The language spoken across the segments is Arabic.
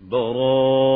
براء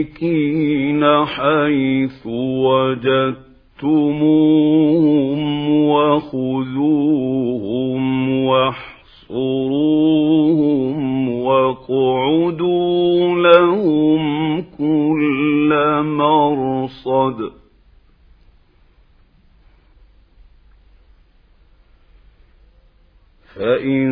المشركين حيث وجدتموهم وخذوهم واحصروهم واقعدوا لهم كل مرصد فإن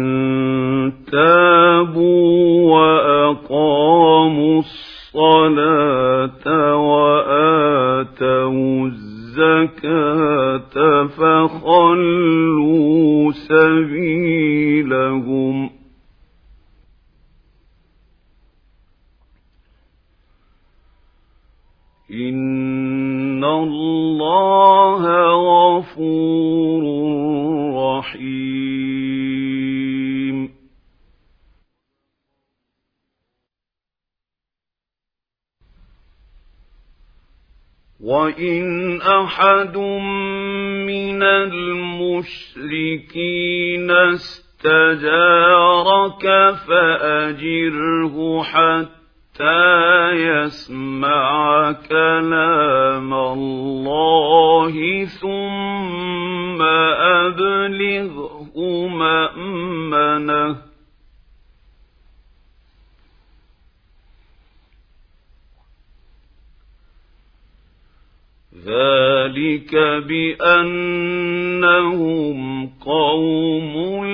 تابوا وأقاموا الصلاة الصلاة وآتوا الزكاة فخلوا سبيلهم. إن وإن أحد من المشركين استجارك فأجره حتى يسمع كلام الله ثم أبلغه مأمنه ذلك بأنهم قوم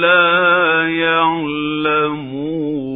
لا يعلمون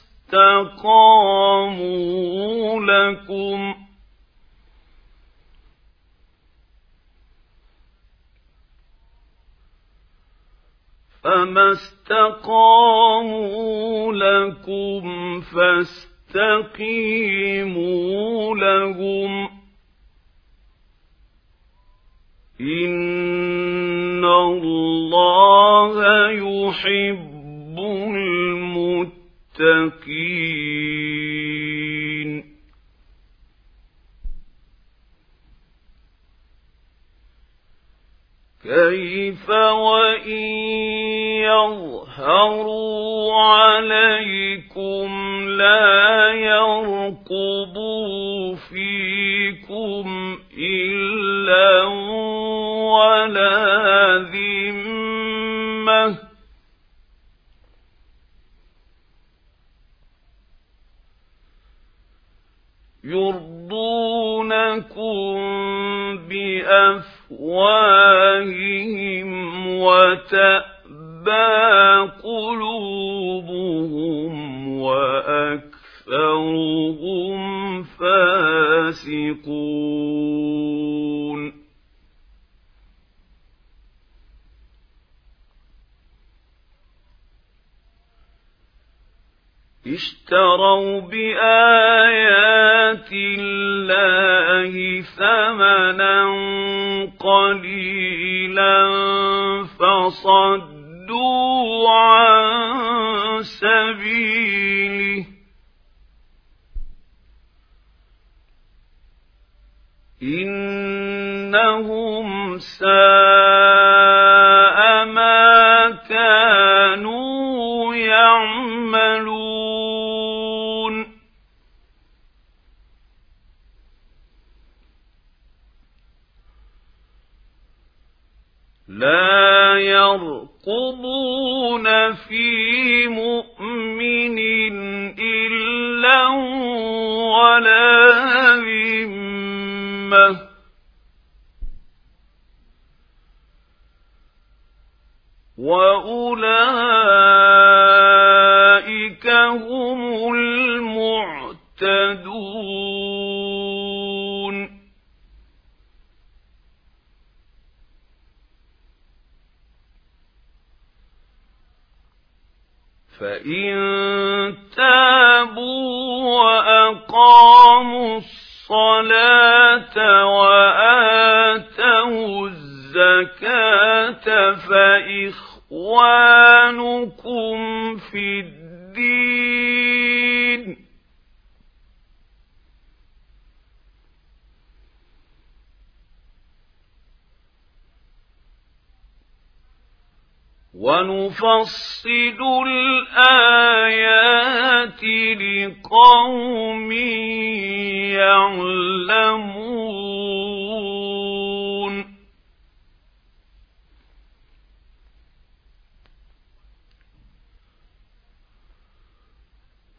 استقاموا لكم. فما استقاموا لكم فاستقيموا لهم. إن الله يحب المتقين. كيف وإن يظهروا عليكم لا يرقبوا فيكم إلا ولا ذمة يرضونكم بأفواههم وتأتون تَأْبَىٰ قُلُوبُهُمْ وَأَكْثَرُهُمْ فَاسِقُونَ. اشتروا بآيات الله ثمنا قليلا فصد صدوا عن سبيله. إنهم ساء في مؤمن إلا ولا ذمة. وأولئك وأقاموا الصلاة وآتوا الزكاة فإخوانكم في الدين ونفصل الآيات لقوم يعلمون.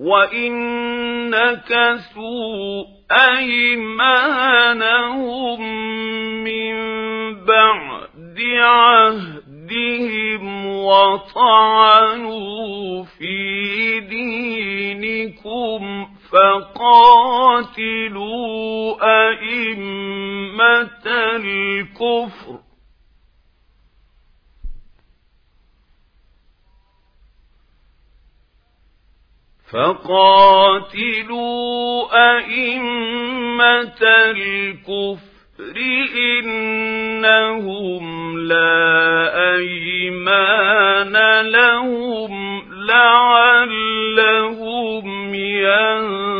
وإن نكثوا أيمانهم من بعد عهد بهم وَطَعَنُوا فِي دِينِكُمْ فَقَاتِلُوا أَئِمَّةَ الْكُفْرِ فَقَاتِلُوا أَئِمَّةَ الْكُفْرِ إنهم لا أيمان لهم لعلهم ينتهون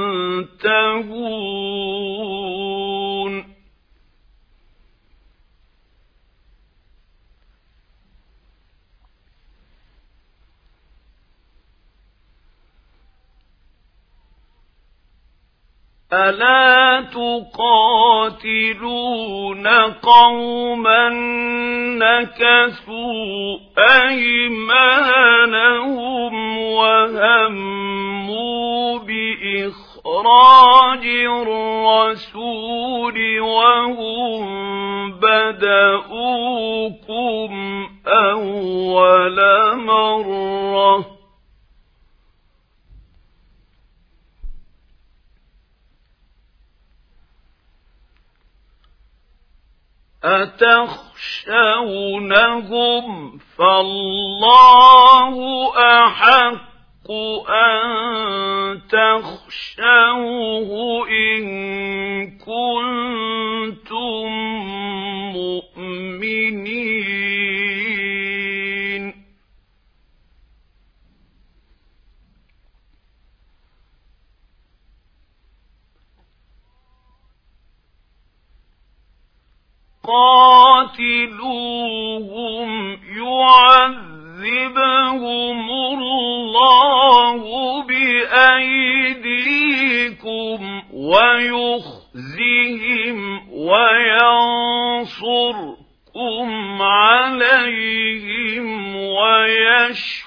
ألا تقاتلون قوما نكثوا أيمانهم وهموا بإخراج الرسول وهم بدؤوكم أول مرة أتخشونهم فالله أحق أن تخشوه إن كنتم مؤمنين. قاتلوهم يعذبهم الله بأيديكم ويخزهم وينصركم عليهم ويشف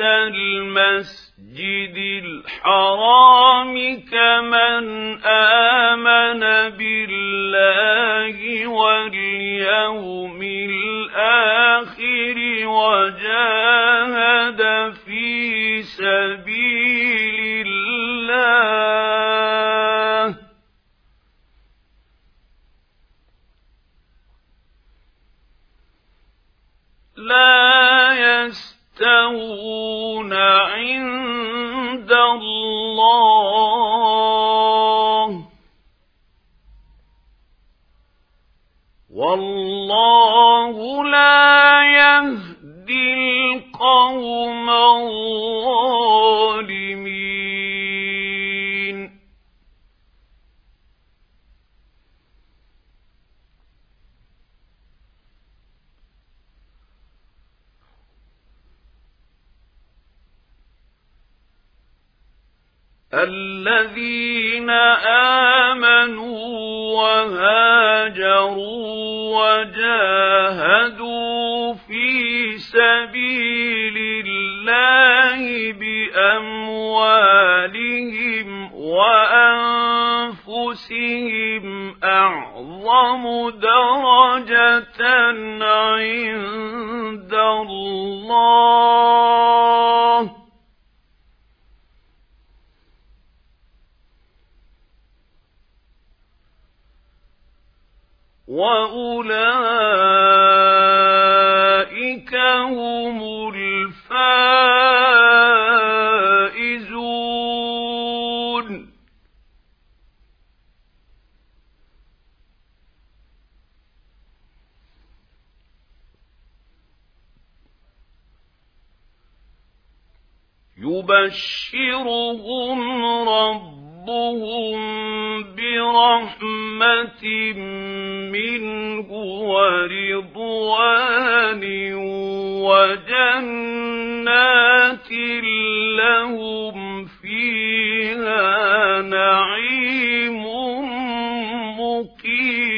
المسجد الحرام كمن والله لا يهدي القوم الظالمين. الذين آمنوا وهاجروا وجاهدوا في سبيل الله بأموالهم وأنفسهم أعظم درجة عند الله. وأولئك هم الفائزون يبشرهم ربهم برحمة منه ورضوان وجنات لهم فيها نعيم مقيم.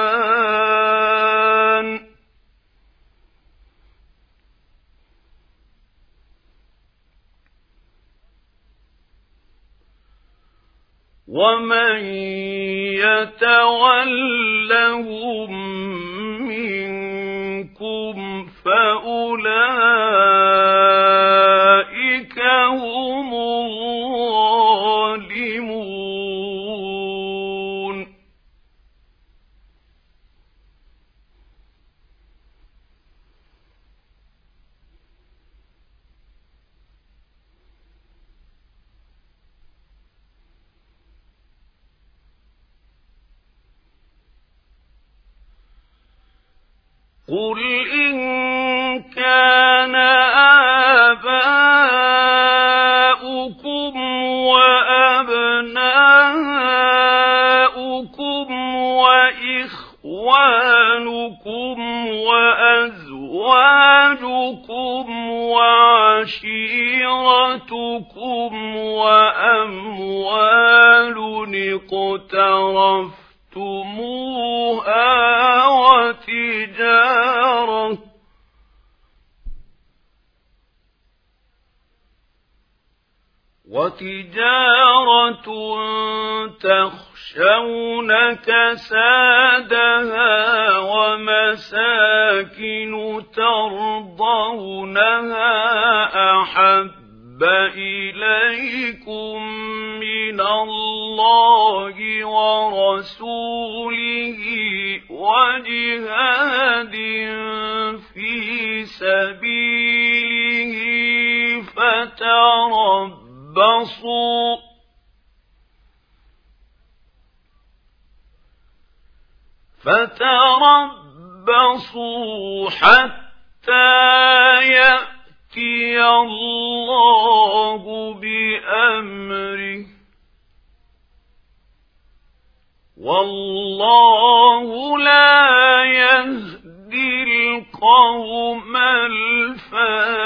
ومن يتولهم منكم فأولئك قل كسادها فتربصوا حتى يأتي الله بأمره. والله لا يهدي القوم الفاسقين.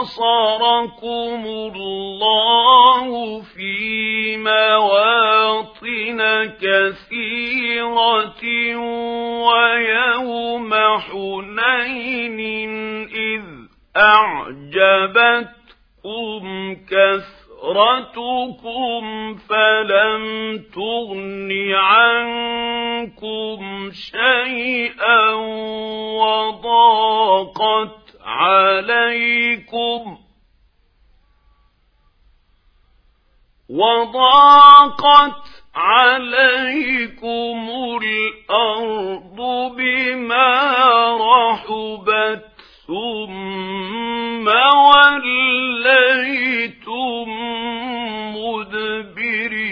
نصركم الله في مواطن كثيرة ويوم حنين إذ أعجبتكم كثرتكم فلم تغن عنكم شيئا وضاقت عليكم وضاقت عليكم الأرض بما رحبت ثم وليتم مدبرين.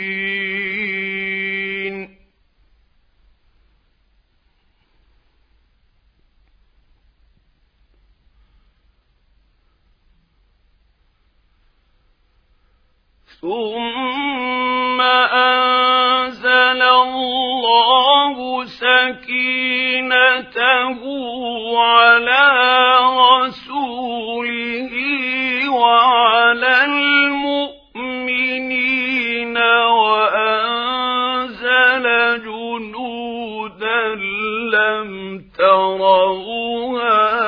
ثم أنزل الله سكينته على رسوله وعلى المؤمنين وأنزل جنودا لم تروها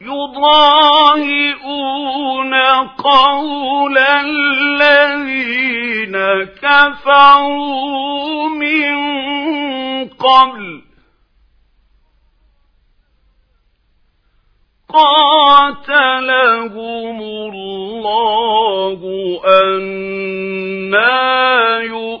يضاهئون قول الذين كفروا من قبل. قاتلهم الله أنا يؤفكون.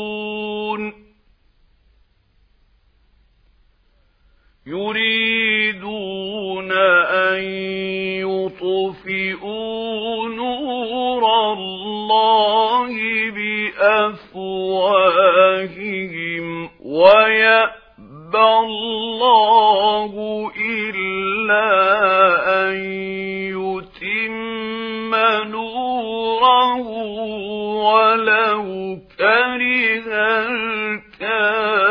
يريدون أن يطفئوا نور الله بأفواههم ويأبى الله إلا أن يتم نوره ولو كره الكافرون.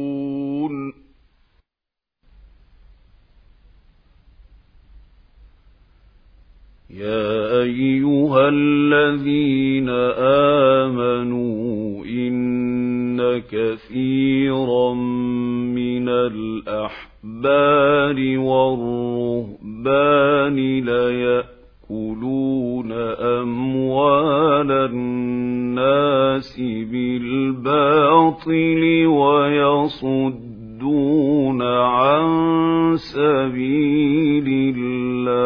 يا أيها الذين آمنوا إن كثيرا من الأحبار والرهبان ليأكلون أموال الناس بالباطل ويصدون عن سبيل الله.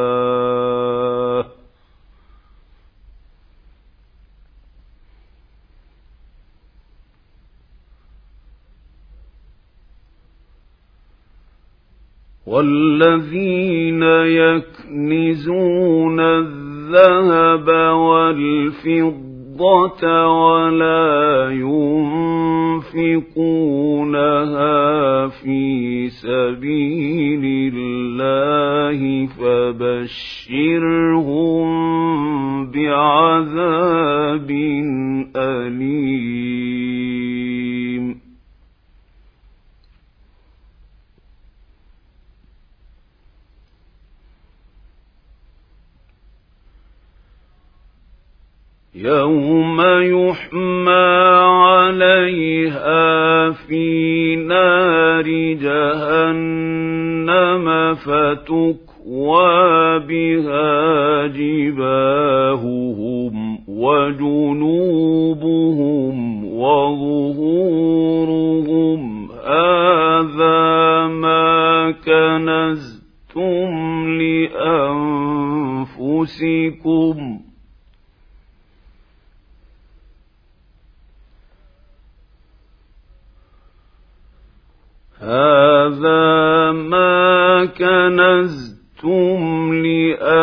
والذين يكنزون الذهب والفضة ولا ينفقونها في سبيل الله فبشرهم بعذاب أليم. يوم يحمى عليها في نار جهنم فتكوى بها جباههم وجنوبهم وظهورهم هذا ما كنزتم لأنفسكم هذا ما كنزتم لأنفسكم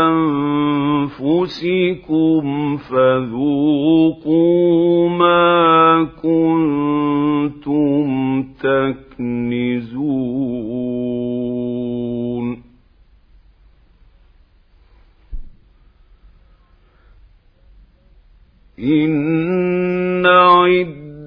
فذوقوا ما كنتم تكنزون.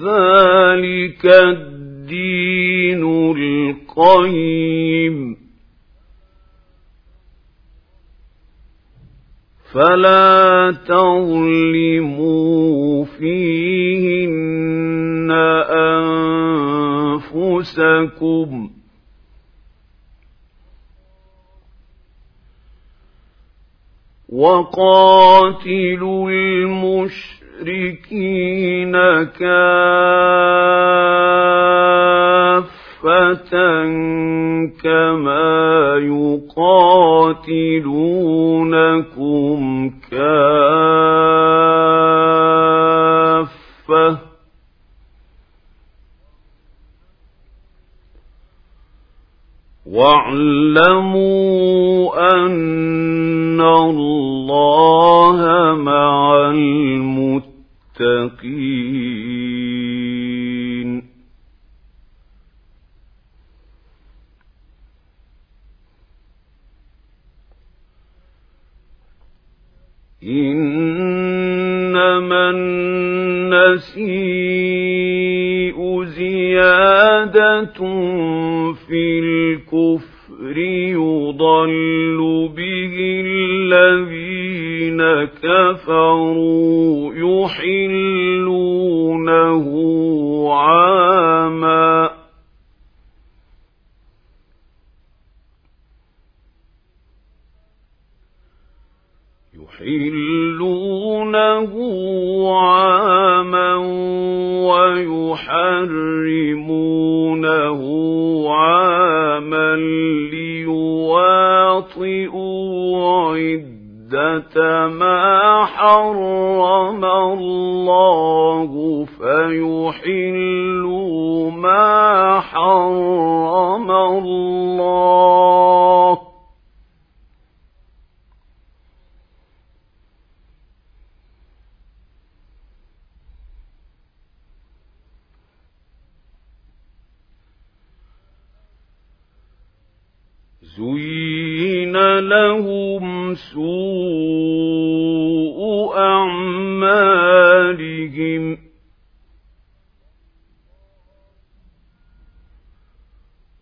ذلك الدين القيم فلا تظلموا فيهن أنفسكم وقاتلوا المشركين المشركين كافة كما يقاتلونكم كافة واعلموا أن الله مع المتقين. إنما النسيء زيادة في الكفر يضل به الذين كفروا يحلونه عدة ما حرم الله فيحلوا ما حرم الله. زين لهم سوء أعمالهم.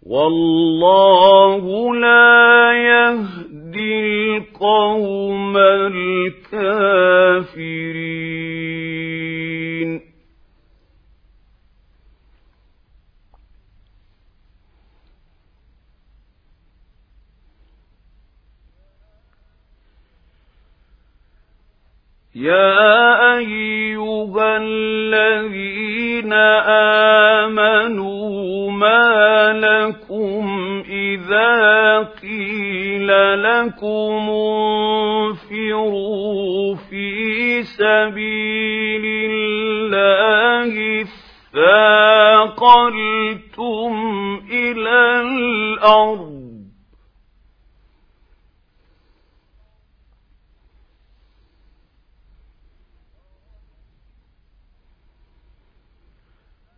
والله لا يهدي القوم الكافرين. يا أيها الذين آمنوا ما لكم إذا قيل لكم انفروا في سبيل الله اثاقلتم إلى الأرض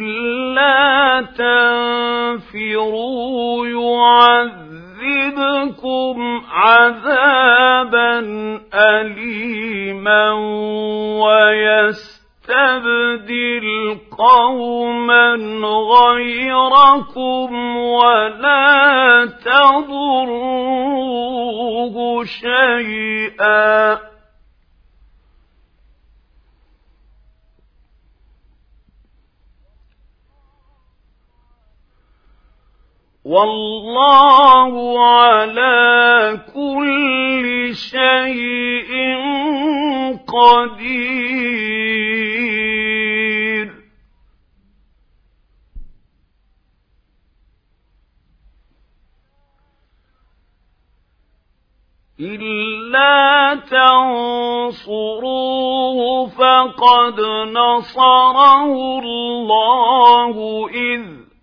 إلا تنفروا يعذبكم عذابا أليما ويستبدل قوما غيركم ولا تضروه شيئا والله على كل شيء قدير. إلا تنصروه فقد نصره الله إذ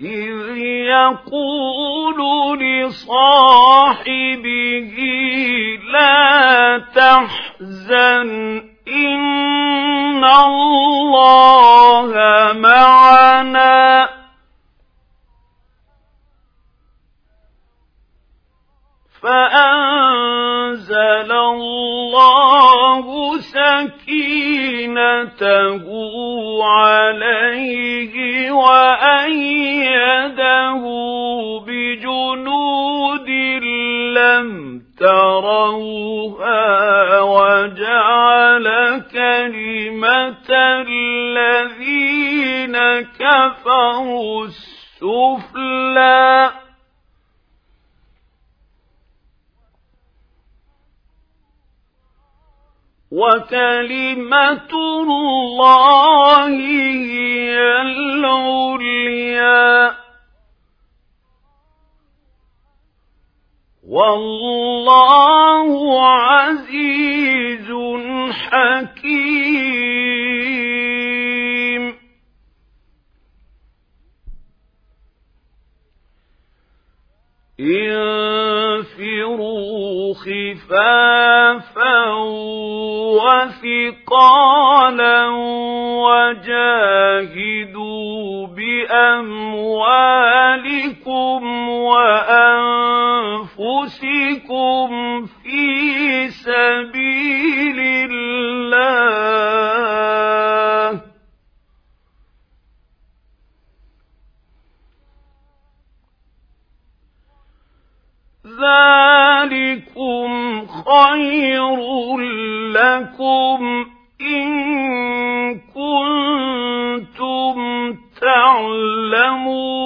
إذ يقول لصاحبه لا تحزن إن الله معنا. فأنزل الله سكينته عليه وأيده بجنود لم تروها وجعل كلمة الذين كفروا السفلى. وكلمة الله هي العليا. والله عزيز حكيم. انفروا خفافا وثقالا وجاهدوا بأموالكم وأنفسكم في سبيل الله. ذلكم خير لكم إن كنتم تعلمون.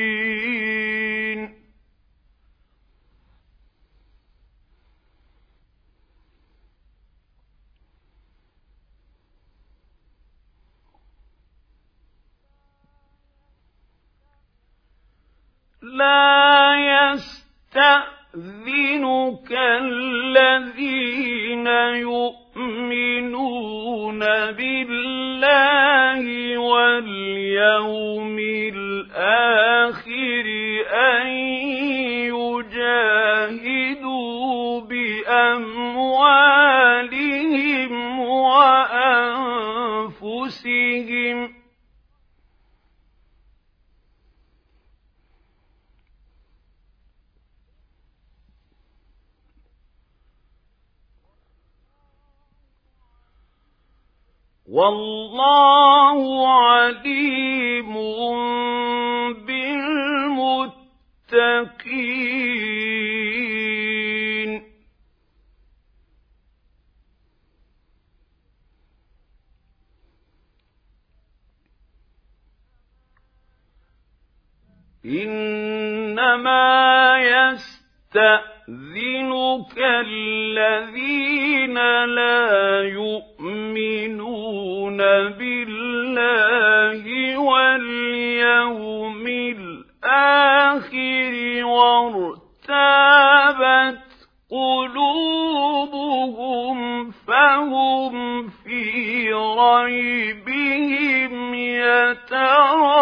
لا يستأذنك الذين يؤمنون بالله واليوم الآخر أن يجاهدوا بأموالهم والله عليم بالمتقين. إنما يستأذن يستأذنك الذين لا يؤمنون بالله واليوم الآخر وارتابت قلوبهم فهم في ريبهم يترددون.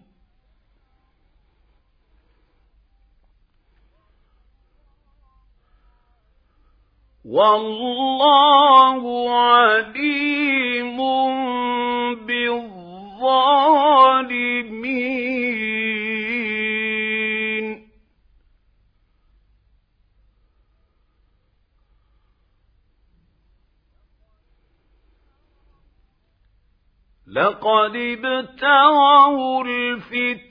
والله عليم بالظالمين. لقد ابتغوا الفتنة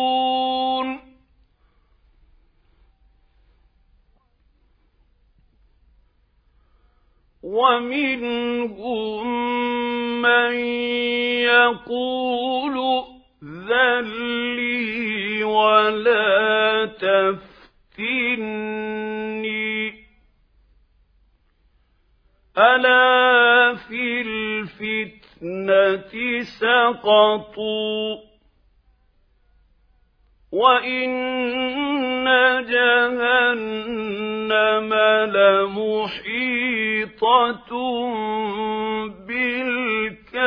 وَمِنْهُم مَّن يَقُولُ ائْذَن لِّي وَلَا تَفْتِنِّي ۚ. أَلَا فِي الْفِتْنَةِ سَقَطُوا؟ وَإِنَّ جَهَنَّمَ لَمُحِيطَةٌ بِالْكَافِرِينَ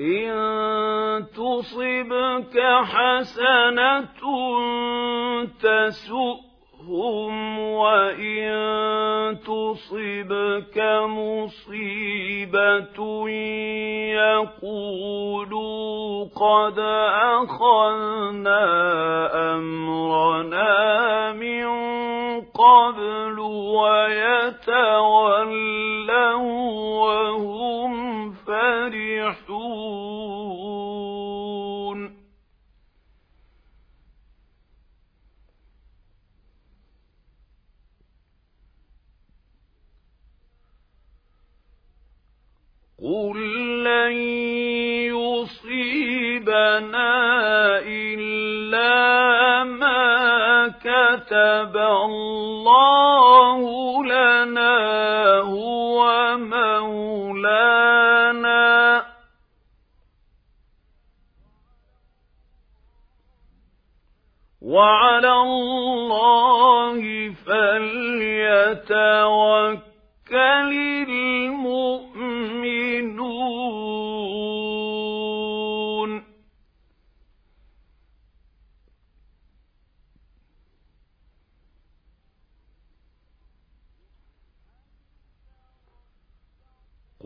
إِن تُصِبْكَ حَسَنَةٌ تَسُؤْهُمْ وَإِن تُصِبْكَ مُصِيبَةٌ يَقُولُوا قَدْ أَخَذْنَا أَمْرَنَا مِن قَبْلُ وَيَتَوَلَّوا وَّهُمْ فَرِحُونَ قُل لَّن يُصِيبَنَا إِلَّا مَا كَتَبَ اللَّهُ لَنَا هُوَ مَوْلَانَا ۚ وَعَلَى اللَّهِ فَلْيَتَوَكَّلِ الْمُؤْمِنُونَ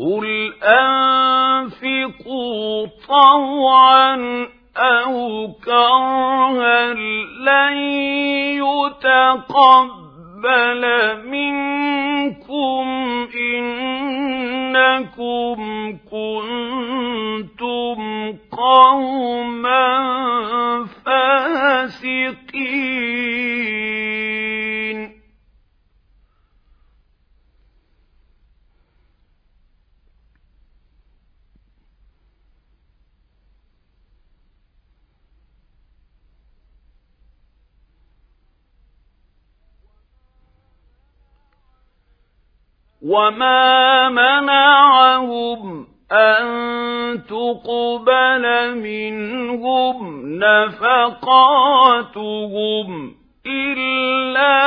قل أنفقوا طوعا أو كرها لن يتقبل منكم إنكم كنتم قوما فاسقين. وما منعهم أن تقبل منهم نفقاتهم إلا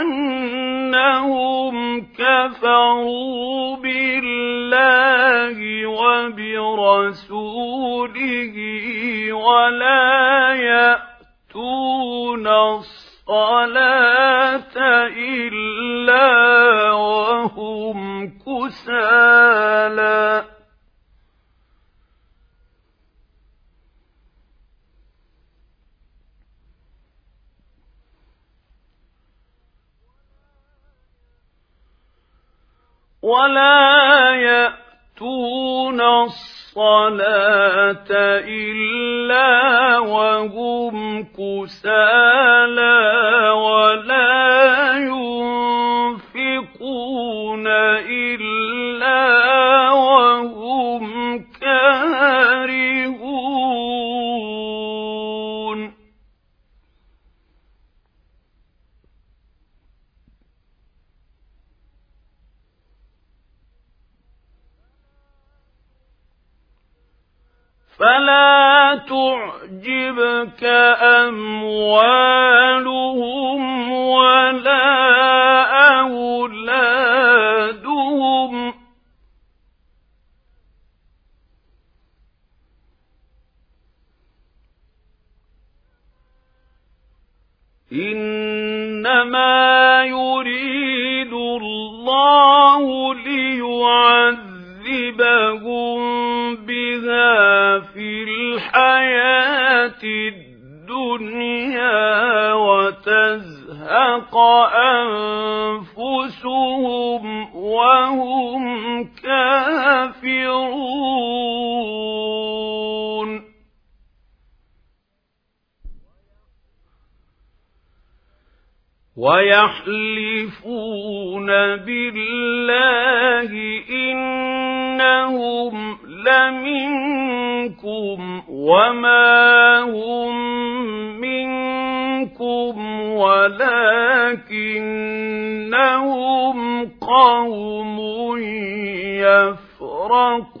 أنهم كفروا بالله وبرسوله ولا يأتون الصلاة إلا وهم كسالى. ولا يأتون الصلاة إلا وهم كسالى ولا ينفقون فلا تعجبك أموالهم ولا أولادهم. إنما يريد الله ليعذبهم بها في الحياة الدنيا وتزهق أنفسهم وهم كافرون ويحلفون بالله إنهم لمنكم وما هم منكم ولكنهم قوم يفرقون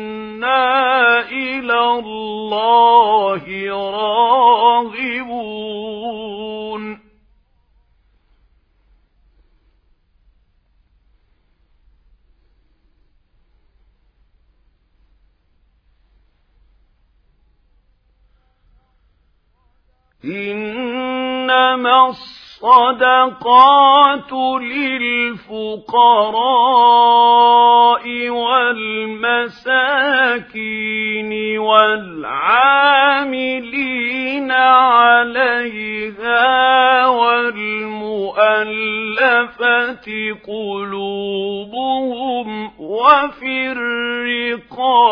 الله راغبون. إنما الصدقات للفقراء والمساكين والعاملين عليها والمؤلفة قلوبهم وفي الرقاب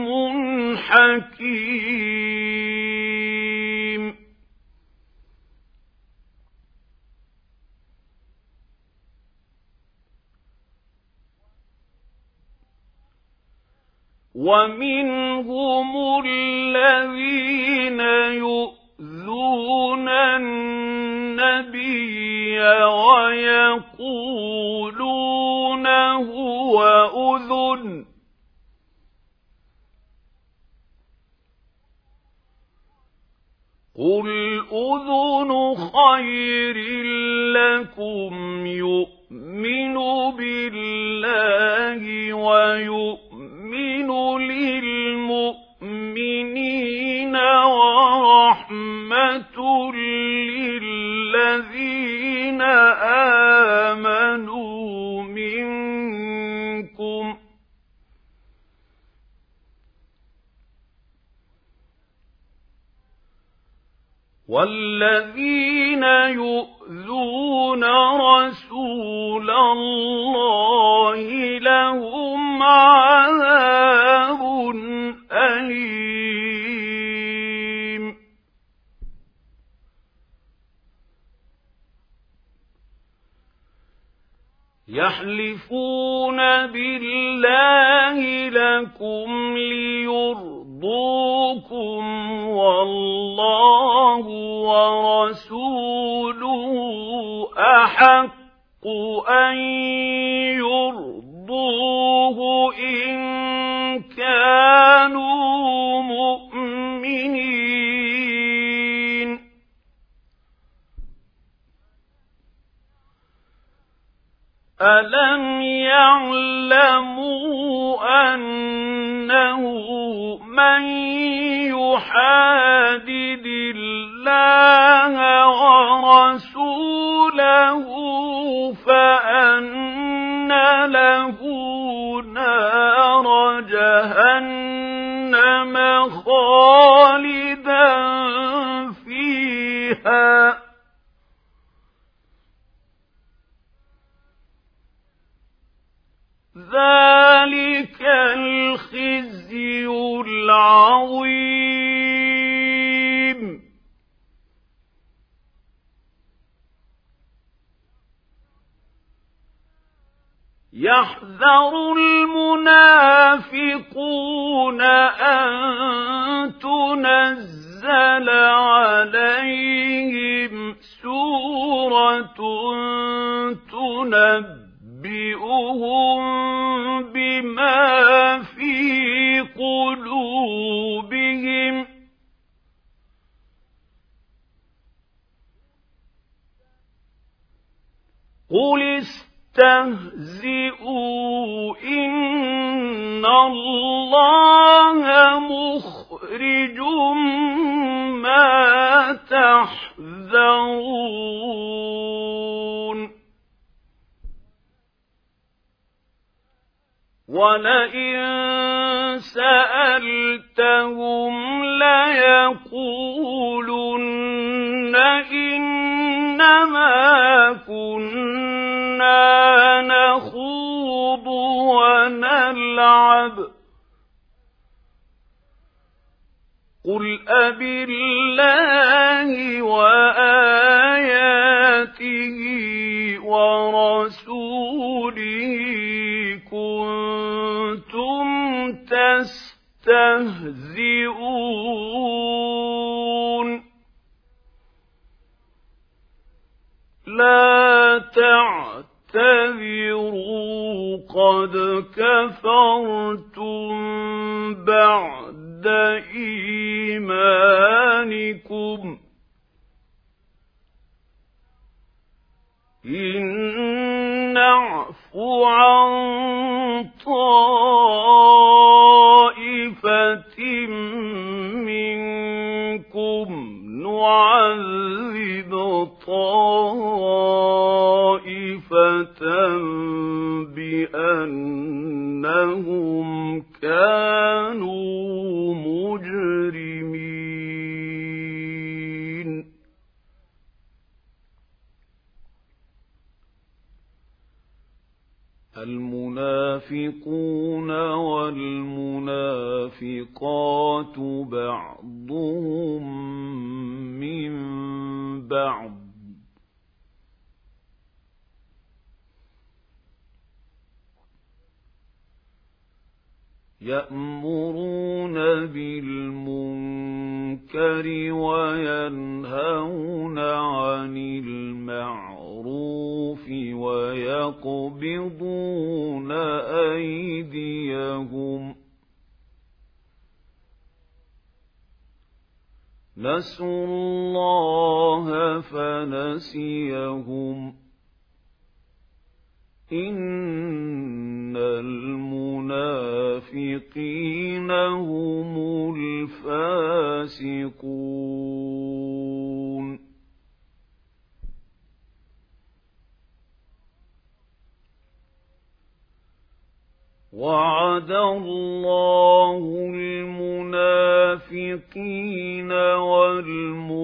حكيم ومنهم الذين يؤذون النبي ويقولون هو أذن. قل أذن خير لكم يؤمن بالله ويؤمن للمؤمنين ورحمة للذين آمنوا منكم والذين يؤذون رسول الله لهم عذاب أليم. يحلفون بالله لكم ليرضوكم والله ورسوله أحق أن يرضوه إن كانوا مؤمنين. ألم يعلموا أنه من يحادد الله ورسوله فأن له نار جهنم خالدا فيها ذلك الخزي العظيم. يحذر المنافقون أن تنزل عليهم سورة تنبئهم بما في قلوبهم قل تستهزئوا إن الله مخرج ما تحذرون ولئن سألتهم ليقولن إنما كنا نخوض ونلعب قل أب الله وآياته ورسوله تستهزئون. لا تعتذروا قد كفرتم بعد إيمانكم. إن نعفو عن طائفة منكم نعذب طائفة بأنهم كانوا مجرمين المنافقون والمنافقات بعضهم من بعض. يأمرون بالمنكر وينهون عن المعروف ويقبضون أيديهم. نسوا الله فنسيهم. إن المنافقين هم الفاسقون وعد الله المنافقين والمنافقات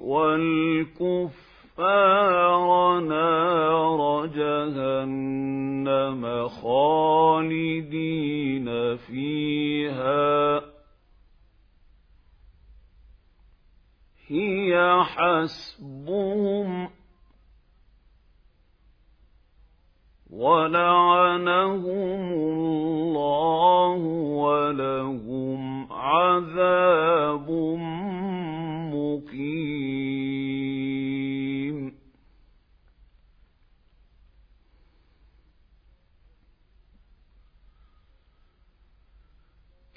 والكفر الكفار نار جهنم خالدين فيها. هي حسبهم ولعنهم الله ولهم عذاب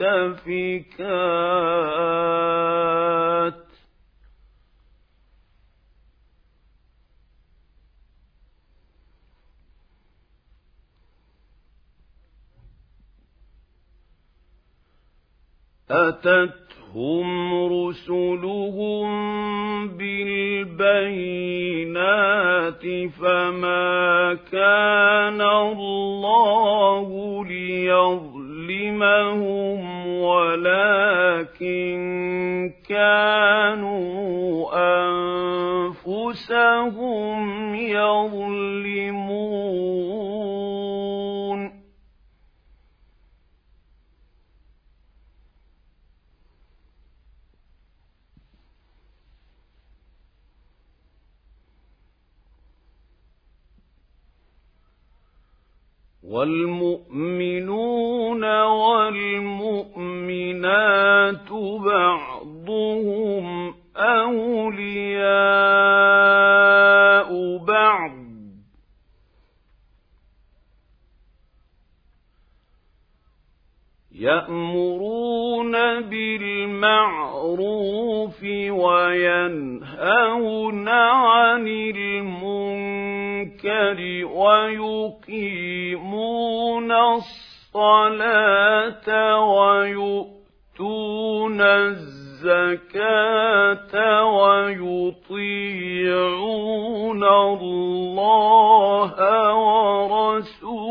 وَالْمُؤْتَفِكَاتِ أَتَتْهُمْ رُسُلُهُم بِالْبَيِّنَاتِ فَمَا كَانَ اللَّهُ لِيَظْلِمَهُمْ وَلَٰكِن كَانُوا أَنفُسَهُمْ يَظْلِمُونَ. وَالْمُؤْمِنُونَ وَالْمُؤْمِنَاتُ بَعْضُهُمْ أَوْلِيَاءُ بَعْضٍ ۚ. يَأْمُرُونَ بِالْمَعْرُوفِ وَيَنْهَوْنَ عَنِ الْمُنكَرِ. وَيُقِيمُونَ الصَّلَاةَ وَيُؤْتُونَ الزَّكَاةَ وَيُطِيعُونَ اللَّهَ وَرَسُولَهُ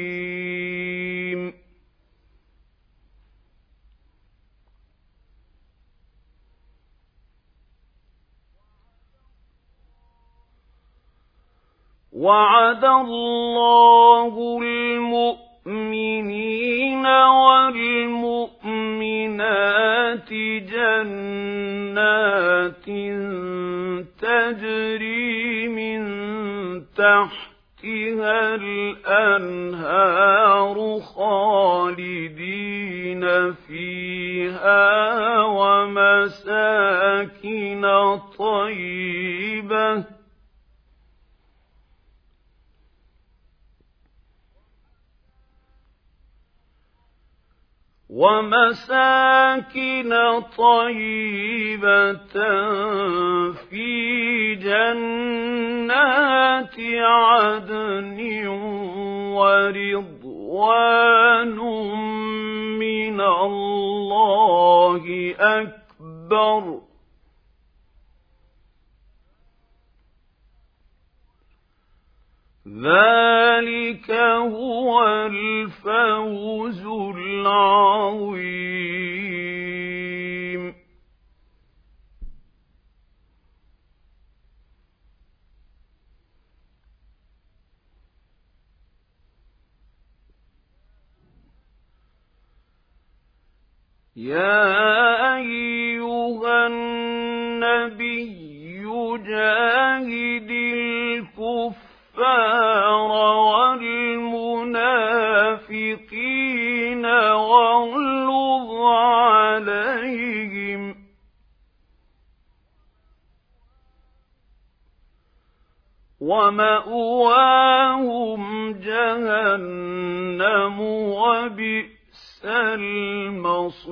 وَعَدَ اللَّهُ الْمُؤْمِنِينَ وَالْمُؤْمِنَاتِ جَنَّاتٍ تَجْرِي مِن تَحْتِهَا الْأَنْهَارُ خَالِدِينَ فِيهَا وَمَسَاكِنَ طَيِّبَةً وَمَسَاكِنَ طَيِّبَةً فِي جَنَّاتِ عَدْنٍ وَرِضْوَانٌ مِّنَ اللَّهِ أَكْبَرُ ۚ. ذَٰلِكَ هو الفوز العظيم. يا أيها النبي جاهد الكفار والمنافقين واغلظ عليهم. ومأواهم جهنم وبئس المصير.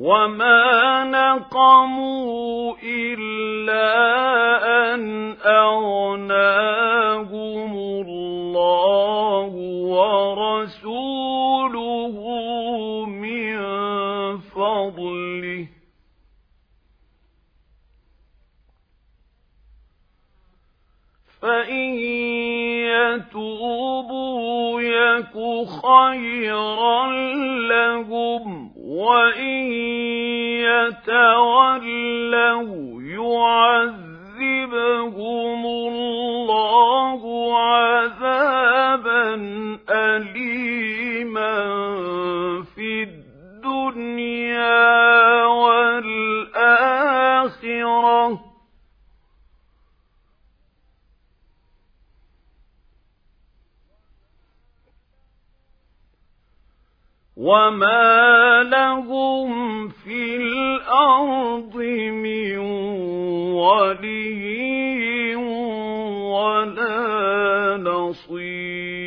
وما نقموا إلا أن أغناهم الله ورسوله من فضله فإن يتوبوا يك خيرا لهم وإن يتولوا يعذبهم الله عذابا أليما في الدنيا وما لهم في الأرض من ولي ولا نصير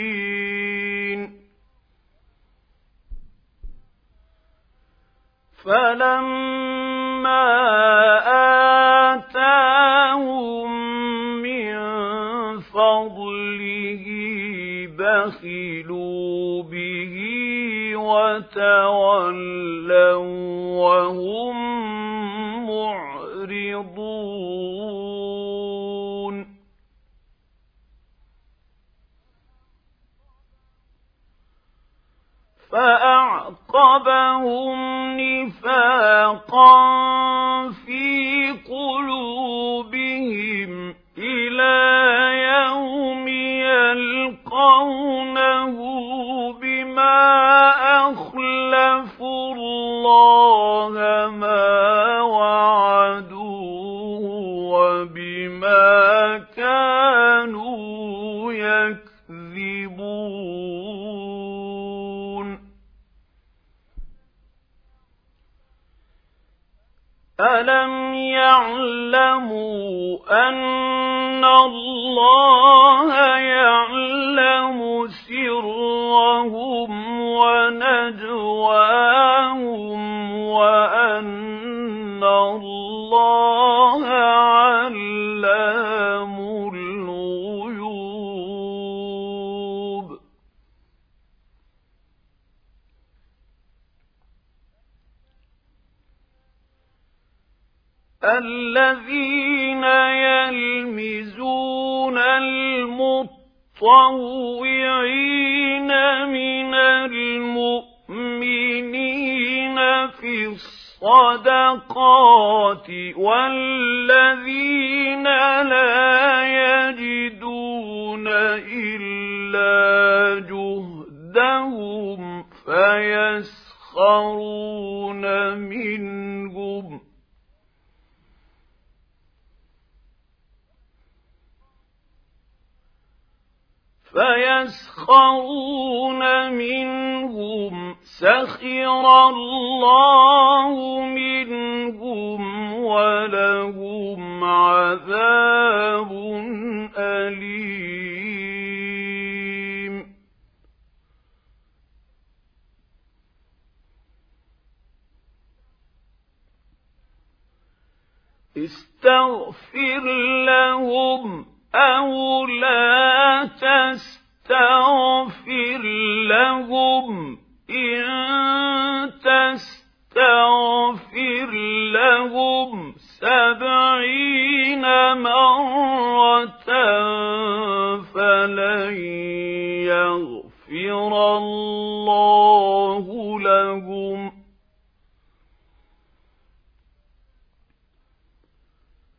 فلما آتاهم من فضله بخلوا به وتولوا وهم معرضون فأعقبهم نفاقا في قلوبهم إلى يوم يلقونه بما أخلفوا الله ما ألم يعلموا أن الله يعلم سرهم ونجواهم وأن الله الذين يلمزون المطوعين من المؤمنين في الصدقات والذين لا يجدون إلا جهدهم فيسخرون منهم فيسخرون منهم سخر الله منهم ولهم عذاب أليم. استغفر لهم أَوْ لَا تَسْتَغْفِرْ لَهُمْ إِن تَسْتَغْفِرْ لَهُمْ سَبْعِينَ مَرَّةً فَلَن يَغْفِرَ اللَّهُ لَهُمْ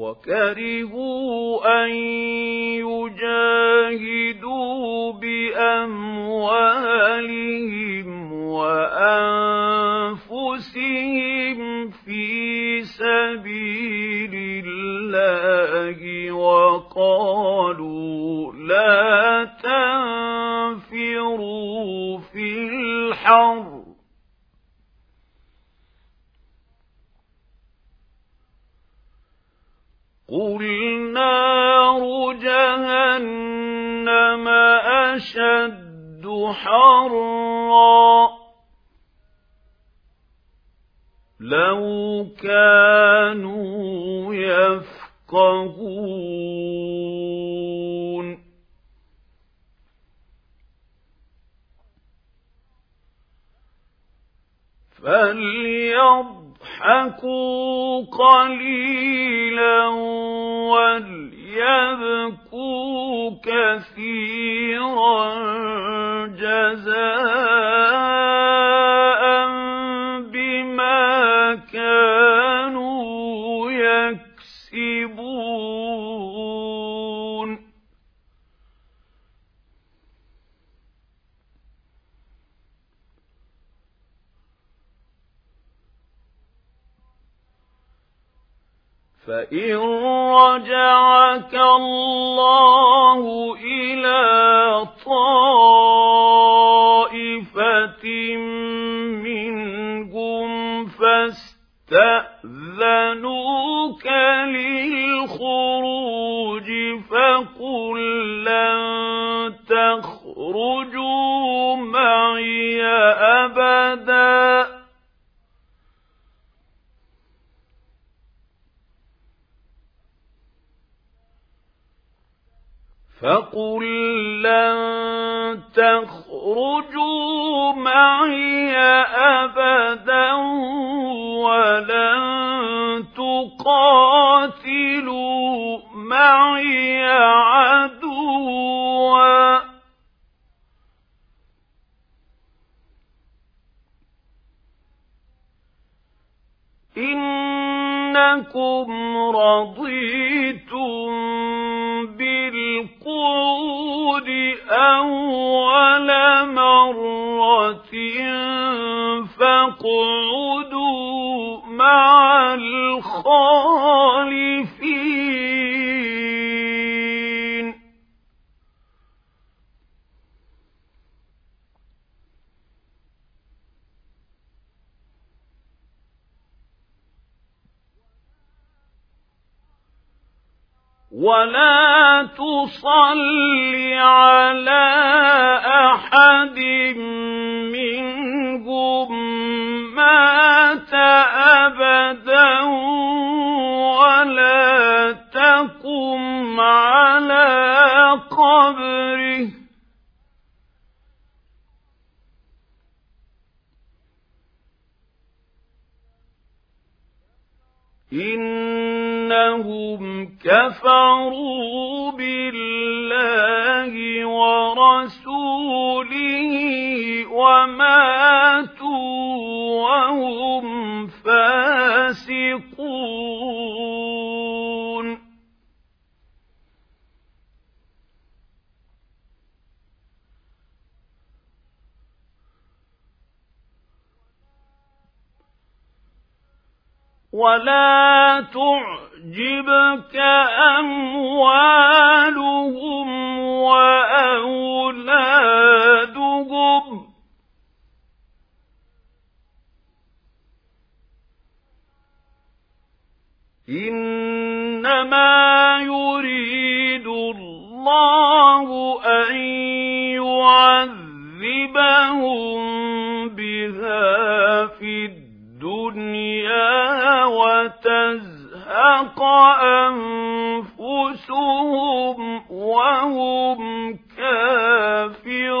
وَكَرِهُوا أَن يُجَاهِدُوا بِأَمْوَالِهِمْ وَأَنفُسِهِمْ فِي سَبِيلِ اللَّهِ وَقَالُوا لَا تَنفِرُوا فِي الْحَرِّ. قُلْ نَارُ جَهَنَّمَ أَشَدُّ حَرًّا لَوْ كَانُوا يَفْقَهُونَ فَلْيَضْحَكُوا يضحكوا قليلا وليبكوا كثيرا جزاء بما كانوا يكسبون فَإِن رَّجَعَكَ اللَّهُ إِلَىٰ طَائِفَةٍ مِّنْهُمْ فَاسْتَأْذَنُوكَ لِلْخُرُوجِ فَقُل لَّن تَخْرُجُوا مَعِي أَبَدًا وَلَن تُقَاتِلُوا مَعِي عَدُوًّا إِنَّكُمْ رَضِيتُمْ بالقعود أول مرة فاقعدوا مع الخالفين. ولا تصل على أحد منهم مات أبدا ولا تقم على قبره إنهم كفروا بالله ورسوله وماتوا وهم فاسقون ولا تعجبك أموالهم وأولادهم إنما يريد الله أن يعذبهم بها في الدنيا وتزهق أنفسهم وهم كافرون.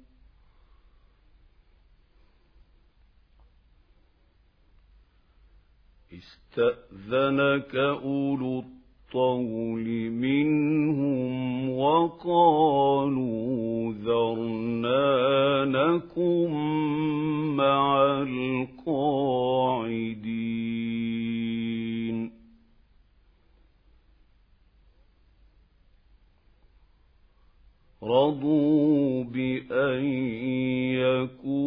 اسْتَأْذَنَكَ أُولُو الطَّوْلِ مِنْهُمْ وَقَالُوا ذَرْنَا نَكُن مَّعَ الْقَاعِدِينَ. رَضُوا بِأَن يَكُونُوا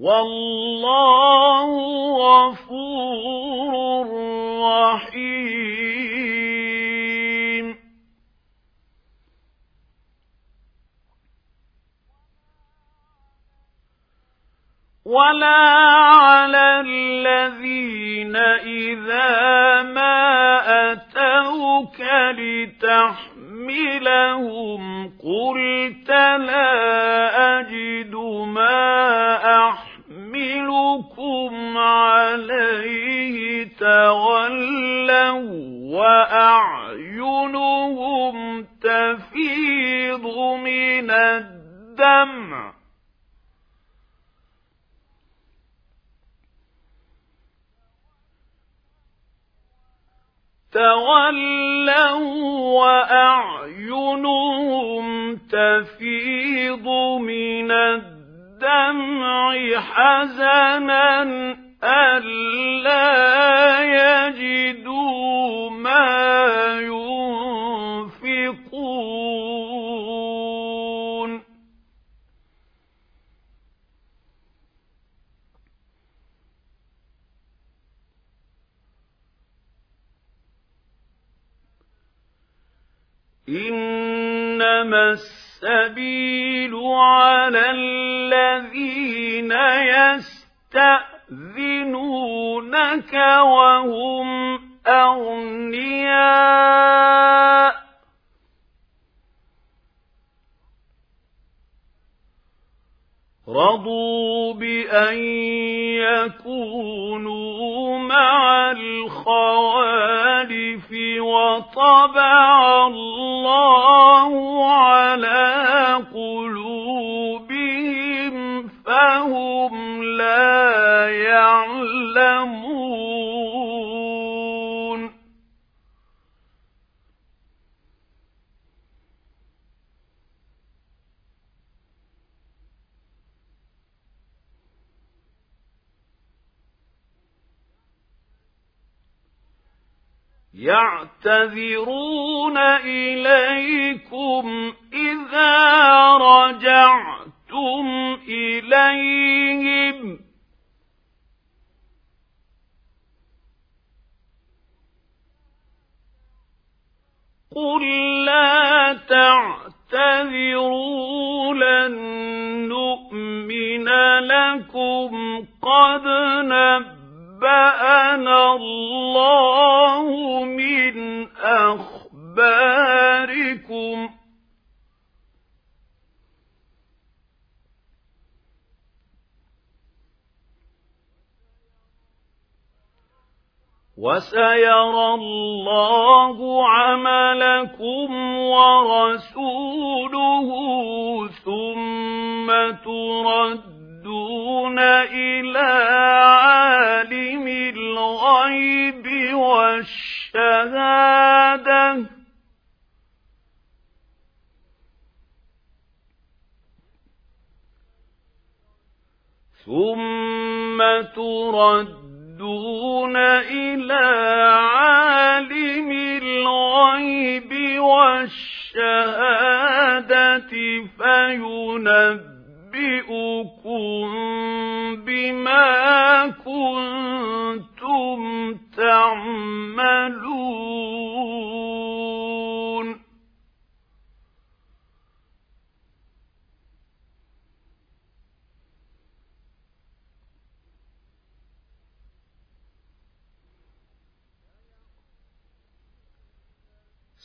والله غفور رحيم. ولا على الذين إذا ما أتوك لتحملهم قلت لا أجد ما أحملكم عليه تولوا وأعينهم تفيض من الدمع. تولوا وأعينهم تفيض من الدمع حزنا ألا يجدوا ما ينفقون إنما السبيل على الذين يستأذنونك وهم أغنياء. رضوا بأن يكونوا مع الخوالف وطبع الله على قلوبهم فهم لا يعلمون. يعتذرون إليكم إذا رجعتم. إليهم. قل لا تعتذروا لن نؤمن لكم. قد نبأنا الله من أخباركم. وسيرى الله عملكم ورسوله ثم تردون إلى عالم الغيب والشهادة. ثم تردون يردون إلى عالم الغيب والشهادة فينبئكم بما كنتم تعملون.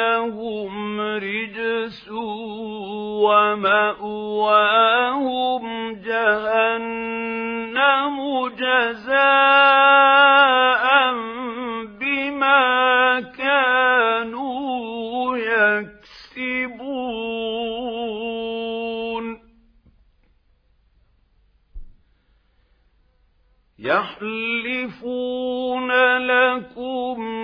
إنهم رجس ومأواهم جهنم جزاء بما كانوا يكسبون يحلفون لكم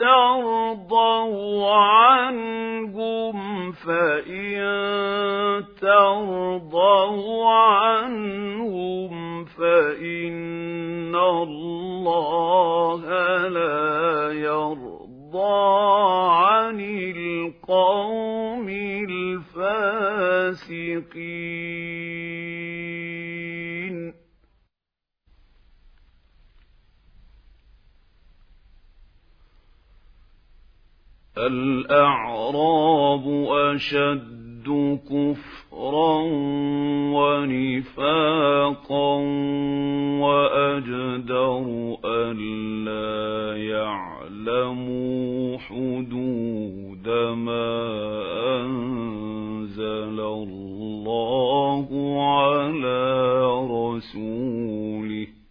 لترضوا عنهم فإن ترضوا عنهم فإن الله لا يرضى عن القوم الفاسقين. الأعراب أشد كفرا ونفاقا وأجدر ألا يعلموا حدود ما أنزل الله على رسوله.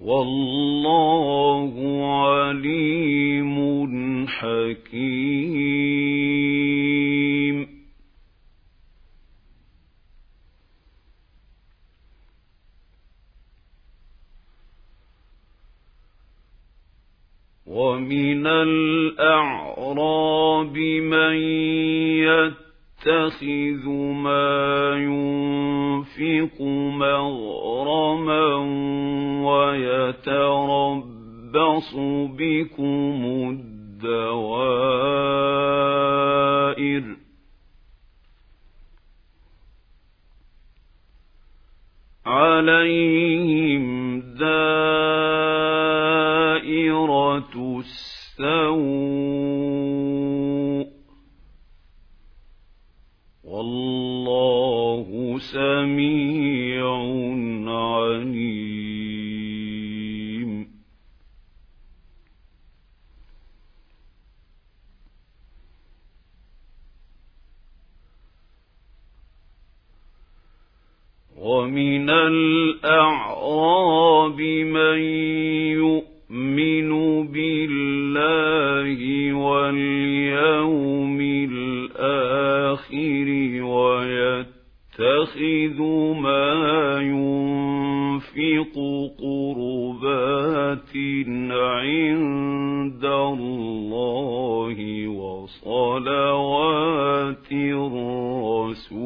والله عليم حكيم. ومن الأعراب من يتخذ ما ينفق مغرما ويتربص بكم الدوائر. عليهم دائرة السوء والله سميع عليم. ومن الأعراب من يؤمن بالله واليوم الآخر ويتخذ ما ينفق قربات عند الله صلوات الرسول.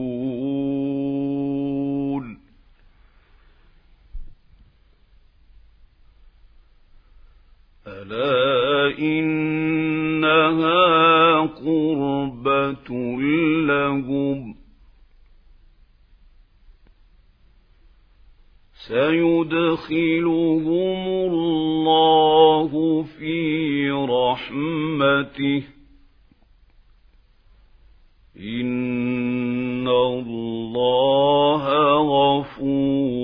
ألا إنها قربة لهم سيدخلهم الله في رحمته. إن الله غفور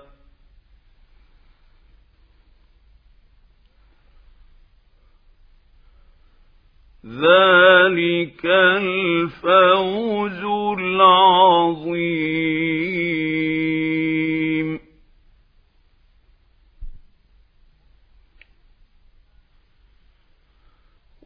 ذلك الفوز العظيم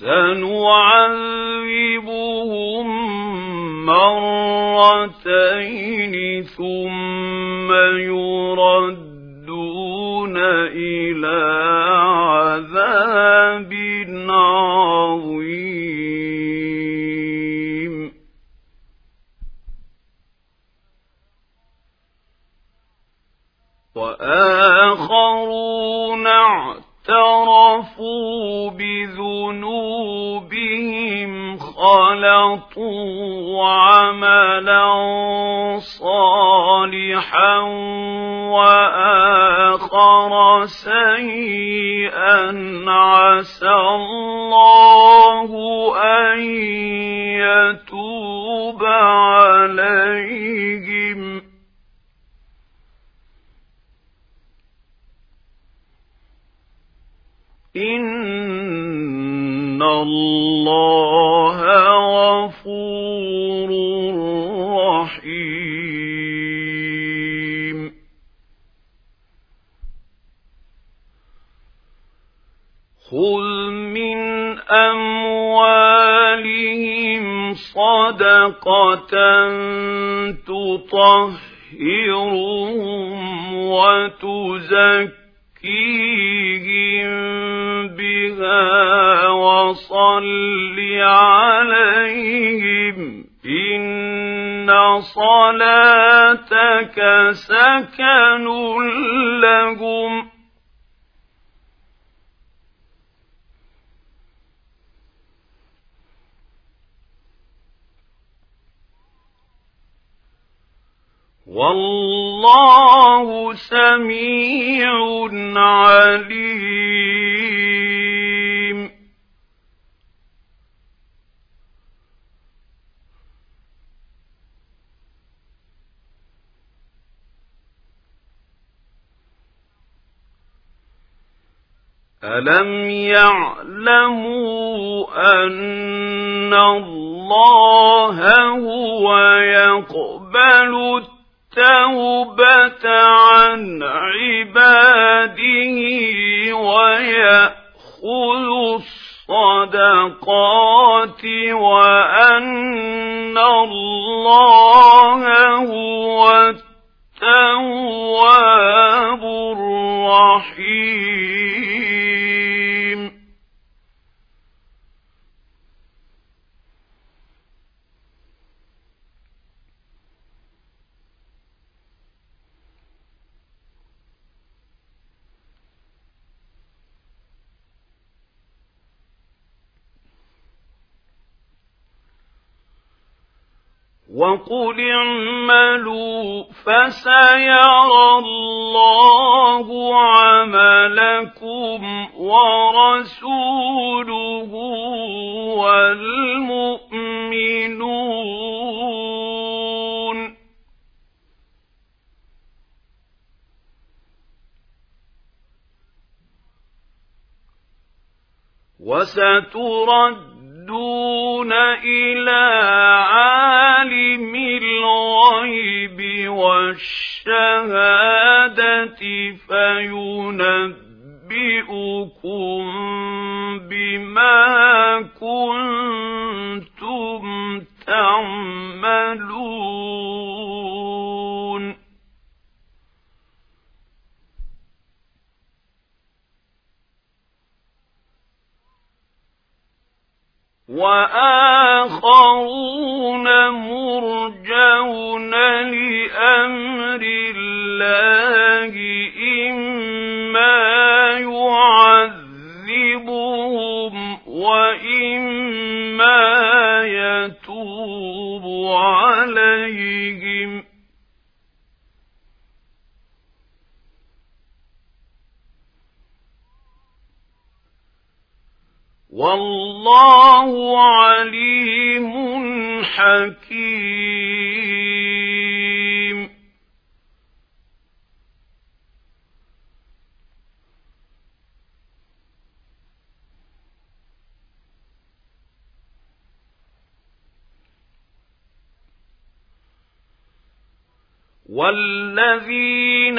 سنعذبهم مرتين ثم يردون إلى عذاب عظيم. وآخرون اعترفوا بذنوبهم خلطوا عملا صالحا وآخر سيئا عسى الله أن يتوب عليهم إن الله غفور رحيم خذ من أموالهم صدقة تطهرهم وتزكي تزكيهم بها وصل عليهم. إن صلاتك سكن لهم. والله سميع عليم. ألم يعلموا أن الله هو يقبل التوبة عن عباده ويأخذ الصدقات وأن الله هو التواب الرحيم وقل اعملوا فسيرى الله عملكم ورسوله والمؤمنون. وسترد يردون إلى عالم الغيب والشهادة فينبئكم بما كنتم تعملون وآخرون مرجون لأمر الله إما يعذبهم وإما يتوب عليهم والله عليم حكيم. والذين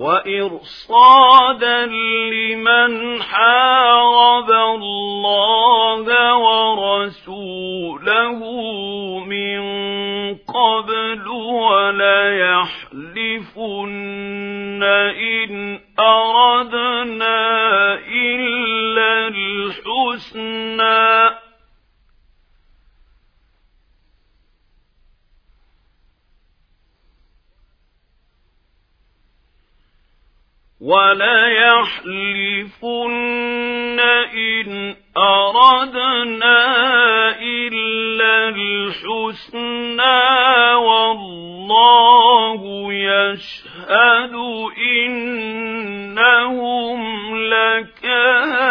وإرصادا لمن حارب الله ورسوله من قبل وليحلفن إن أردنا إلا الحسنى وليحلفن إن أردنا إلا الحسنى والله يشهد إنهم لكاذبون.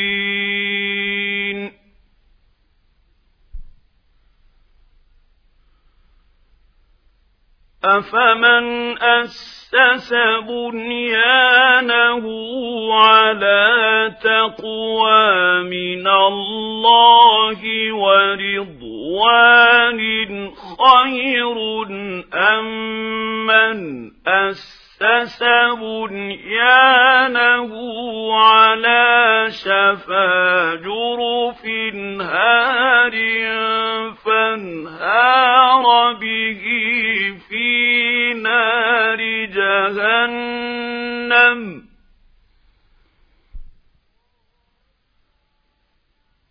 أفمن أسس بنيانه على تقوى من الله ورضوان خير أم من أسس بنيانه على شفا جرف هار فانهار به في نار جهنم.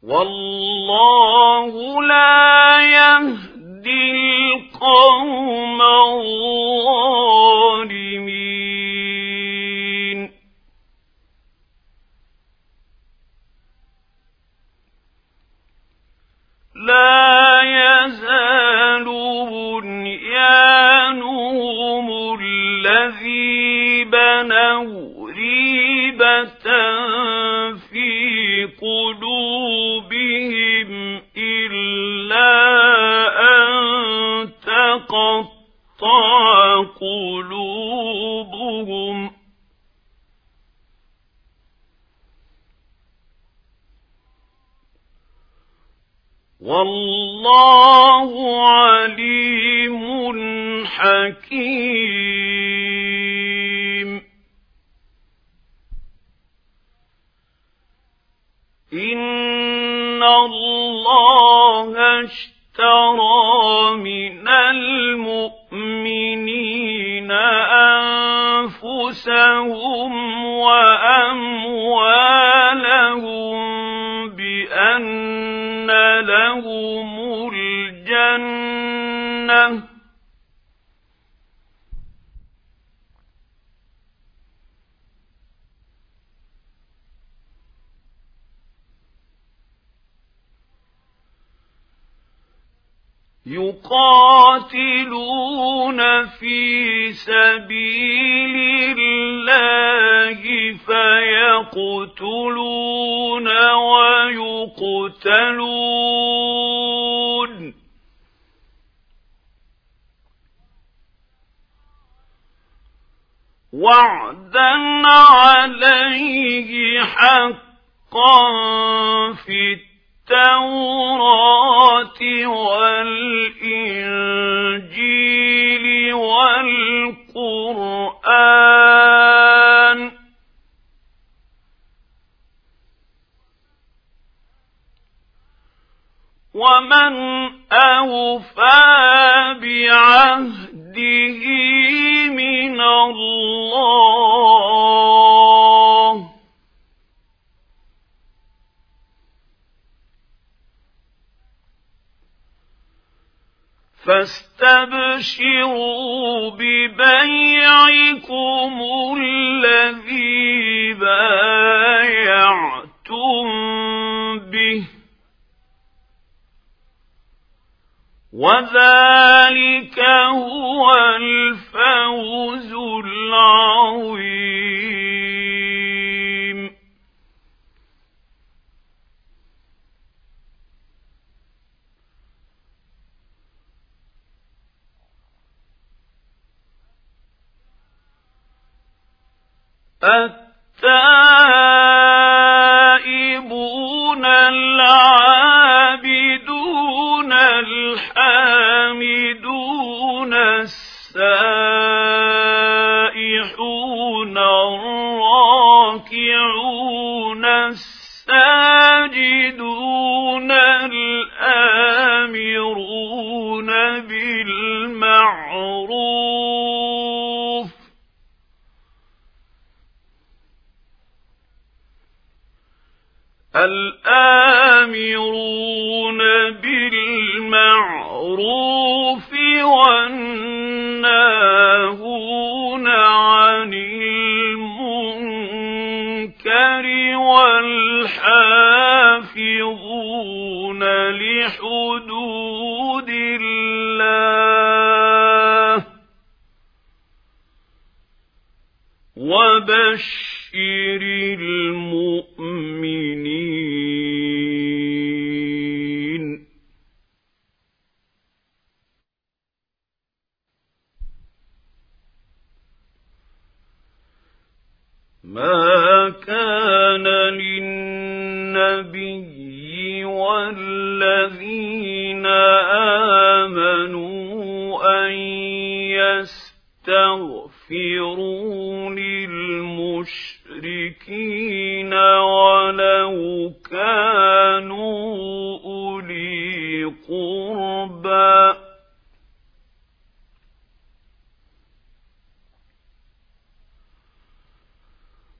والله لا يهدي القوم الظالمين. لا يزال بنيانهم الذي بنوا ريبة في قلوبهم إلا تقطع قلوبهم والله عليم حكيم.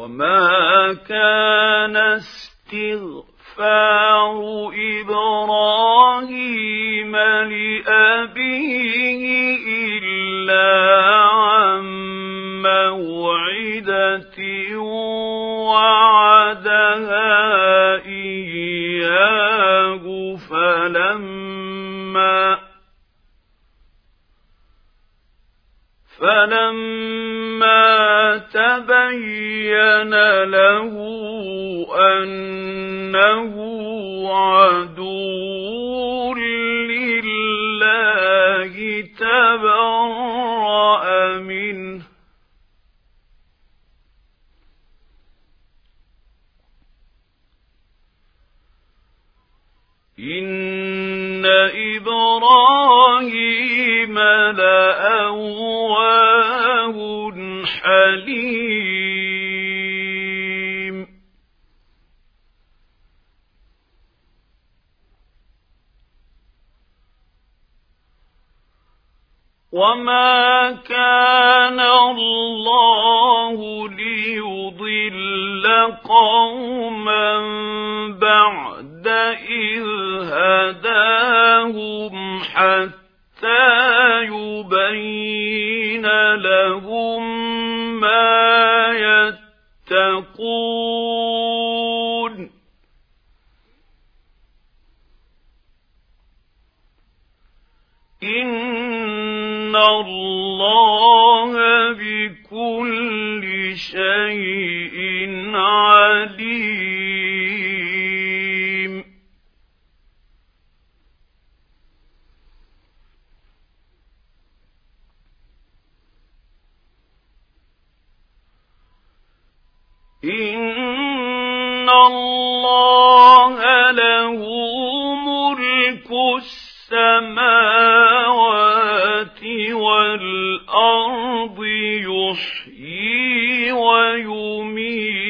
وما كان استغفار إبراهيم لأبيه إلا عن موعدة وعدها إياه فلما فلما تبين له أنه عدو لله تبرأ منه إن إبراهيم لأواه حليم وما كان الله ليضل قوما بعد إذ هداهم حتى يبين لهم ما يتقون إن الله بكل شيء عليم إن الله له ملك السماوات والأرض يحيي ويميت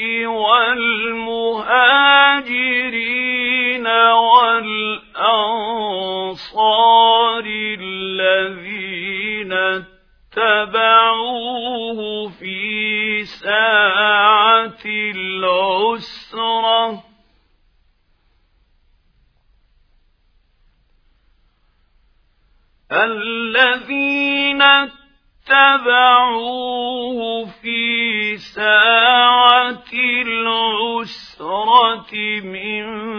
والمهاجرين والأنصار الذين اتبعوه في ساعة العسرة. الذين اتبعوه في ساعة من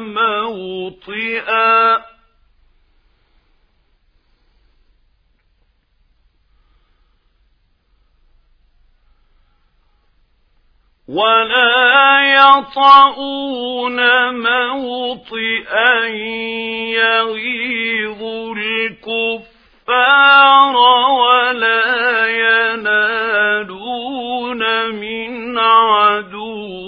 موطئا. ولا يطعون موطئا يغيظ الكفار ولا ينالون من عدو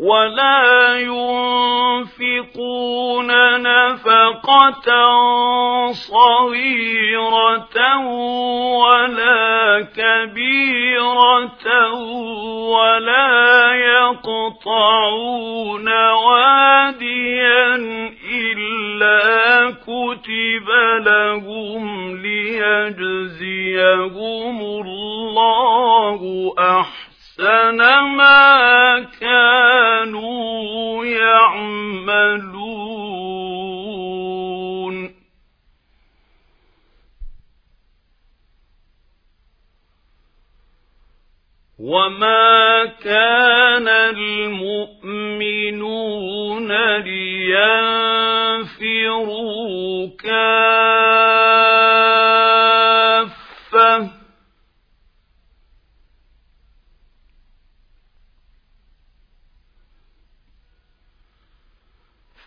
ولا ينفقون نفقة صغيرة ولا كبيرة ولا يقطعون واديا إلا كتب لهم ليجزيهم الله أحسن أحسن ما كانوا يعملون. وما كان المؤمنون لينفروا كافة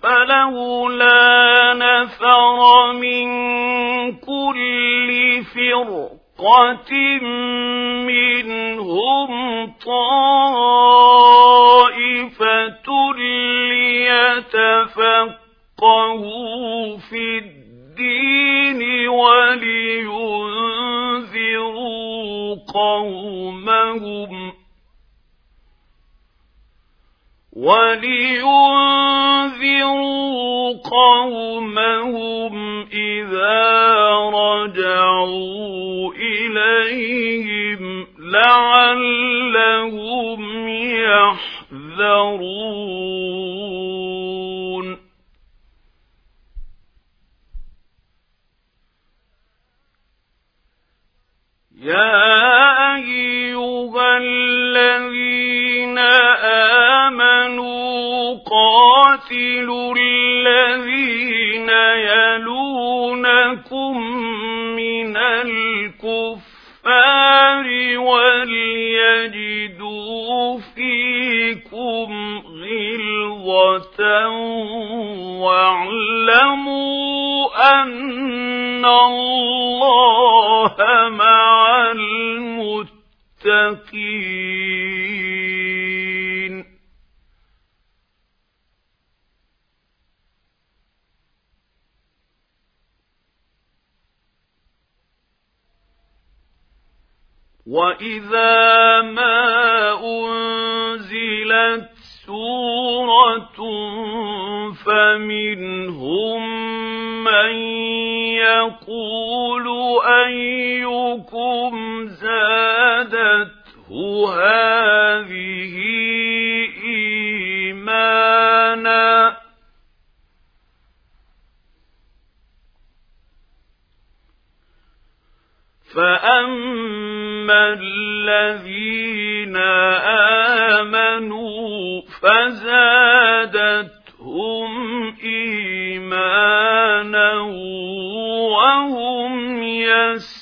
فلولا نفر من كل فرقة منهم طائفة ليتفقهوا في الدين ولينذروا قومهم ولينذروا قومهم إذا رجعوا إليهم لعلهم يحذرون. يا أيها الذين آمنوا قاتلوا الذين يلونكم من الكفار وليجدوا فيكم غلظة واعلموا أن الله مع المتقين. وإذا ما أنزلت سورة فمنهم من يقول أيكم زادته هذه إيمانا فأما الذين آمنوا فزادتهم إيمانا وهم يستبشرون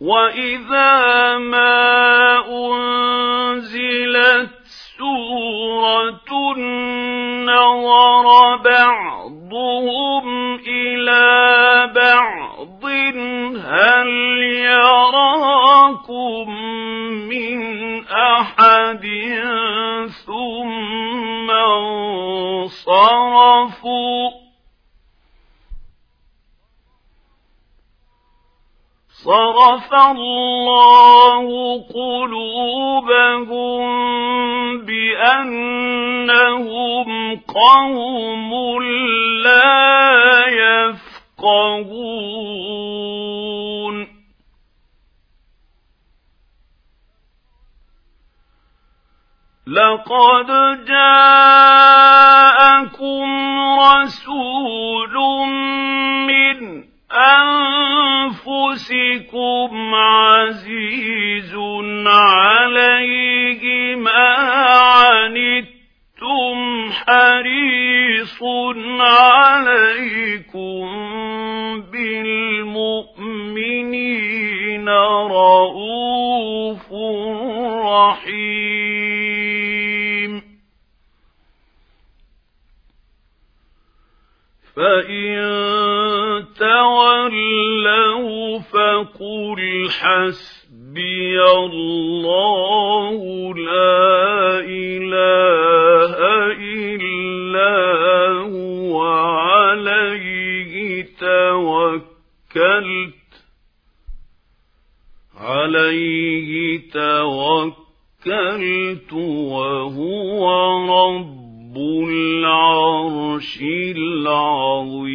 وَإِذَا مَا أُنْزِلَتْ سُورَةٌ نَظَرَ بَعْضُهُمْ إِلَى بَعْضٍ هَلْ يَرَاكُمْ مِنْ أَحَدٍ ثُمَّ انصَرَفُوا صرف الله قلوبهم بأنهم قوم لا يفقهون. لقد جاءكم رسول من أنفسكم عزيز عليه ما عنتم حريص عليكم بالمؤمنين رؤوف رحيم. فإن تولوا فقل حسبي الله لا إله إلا هو عليه توكلت عليه توكلت وهو رب رب العرش العظيم